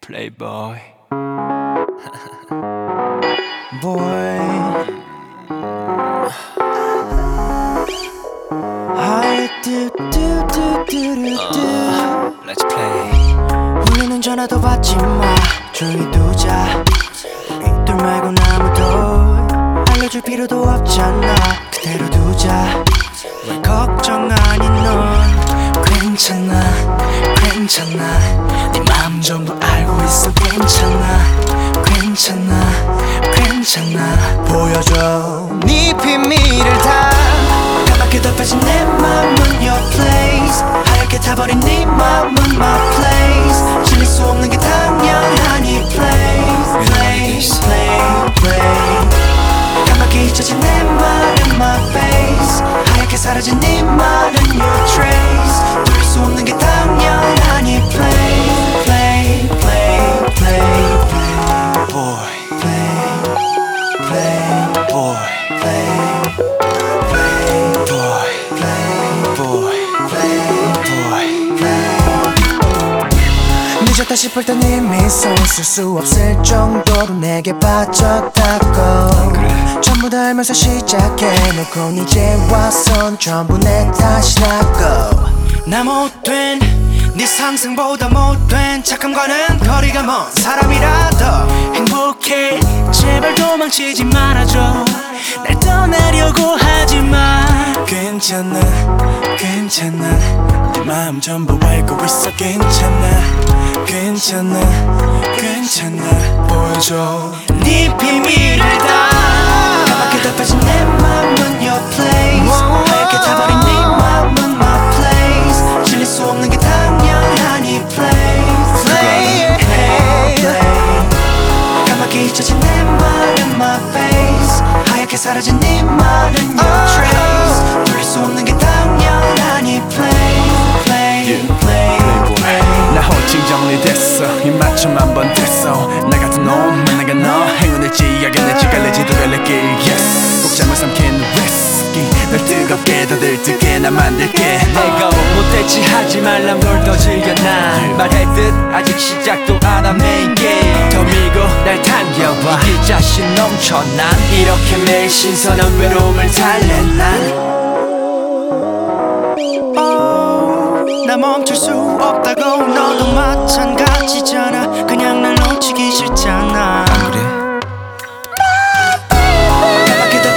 Playboy. boy. Do. Let's play. 울리는 전화도 받지 마. 조용히 두자. 이들 말고 아무도 알려줄 필요도 없잖아. 그대로 두자. 왜 걱정 아닌 넌 괜찮아, 괜찮아. 괜찮아, 괜찮아, 괜찮아. 보여줘 네 비밀을 다. 까맣게 덮여진 내 맘은 your place. 하얗게 타버린 네 늦었다 싶을 땐 이미 손쓸 수 없을 정도로 내게 빠졌다고. 전부 다 알면서 시작해놓고 이제 와선 전부 내 탓이라고. 나 못된 네 상승보다 못된 착함과는 거리가 먼 사람이라도. 행복해 제발 도망치지 말아줘. 날 떠나려고 하지마 괜찮아 괜찮아. 네 마음 전부 알고 있어 괜찮아 괜찮아 괜찮아. 보여줘. 네 비밀을 다. 까맣게 덮여진 내 맘은 your place. 하얗게 타버린 네 맘은 my place. 질릴 수 없는 게 당연하니 play play play play 까맣게 잊혀진 내 말은 my face. 하얗게 사라진 네 말은 your 입맞춤 한번 됐어. 나 같은 놈 만나가 너 행운일지 야견일지 갈래지도 갈래길. Yes! 꼭 잠을 삼킨 위스키 널 뜨겁게 더 들뜨게 나 만들게. 내가 못했지 하지 말람 널더 즐겨 난 말했듯 아직 시작도 안한 메인 게임 더 밀고 날 당겨봐. 이길 자신 넘쳐 난. 이렇게 매일 신선한 외로움을 달래 난 나 멈출 수 없다고 너도 마찬가지잖아. 그냥 날 놓치기 싫잖아. 그래? 까맣게 덮